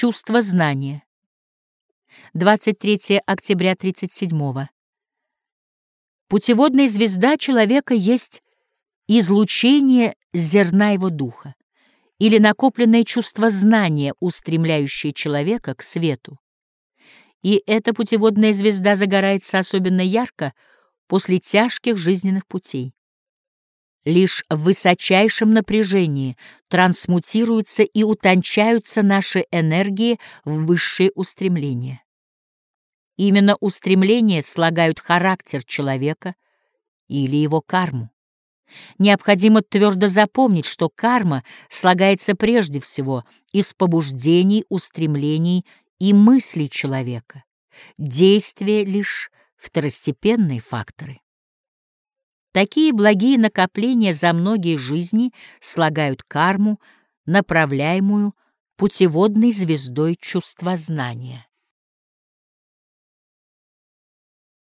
Чувство знания. 23 октября 37 -го. Путеводная звезда человека есть излучение зерна его духа или накопленное чувство знания, устремляющее человека к свету. И эта путеводная звезда загорается особенно ярко после тяжких жизненных путей. Лишь в высочайшем напряжении трансмутируются и утончаются наши энергии в высшие устремления. Именно устремления слагают характер человека или его карму. Необходимо твердо запомнить, что карма слагается прежде всего из побуждений, устремлений и мыслей человека. Действия — лишь второстепенные факторы. Такие благие накопления за многие жизни слагают карму, направляемую путеводной звездой чувствознания.